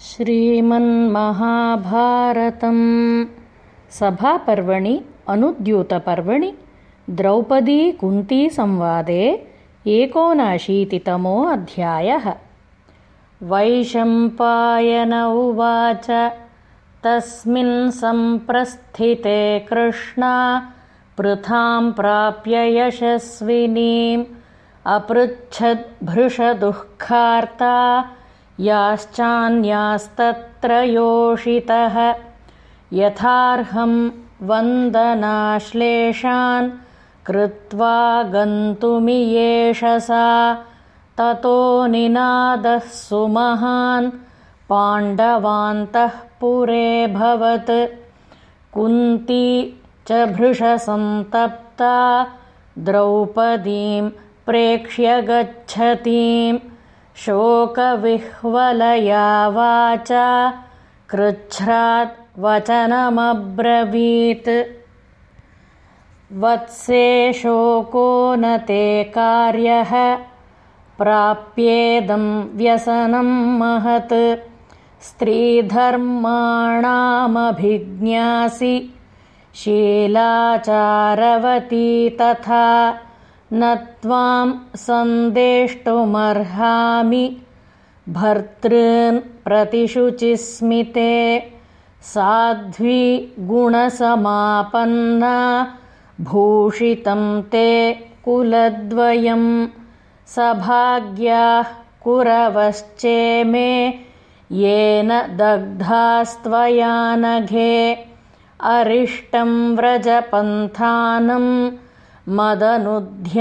श्रीमन्महाभारतम्। सभापर्वणि अनुद्यूतपर्वणि द्रौपदीकुन्तीसंवादे एकोनाशीतितमो अध्यायः। वैशम्पायन उवाच तस्मिन् सम्प्रस्थिते कृष्णा पृथां प्राप्य यशस्विनीम् अपृच्छद्भृशदुःखार्ता याश्चान्यास्तत्र योषितः। यथार्हं वन्दनाश्लेषान् कृत्वा गन्तुमियेष सा। ततो निनादः सुमहान् पाण्डवान्तःपुरेऽभवत् कुन्ती च भृशसन्तप्ता द्रौपदीं प्रेक्ष्य गच्छतीम् शोकविह्वलया वाचा कृच्छ्रात् वचनमब्रवीत्। वत्से शोको न ते कार्यः प्राप्येदं व्यसनं महत्। स्त्रीधर्माणामभिज्ञासि शीलाचारवती तथा न त्वां सन्देष्टुमर्हामि। भर्तॄन् प्रतिशुचिस्मिते साध्वी गुणसमापन्ना। भूषितं ते कुलद्वयं। सभाग्याः कुरवश्चेमे। येन दग्धास्त्वयानघे। अरिष्टं व्रजपन्थानं मदनुध्यानबृंहिता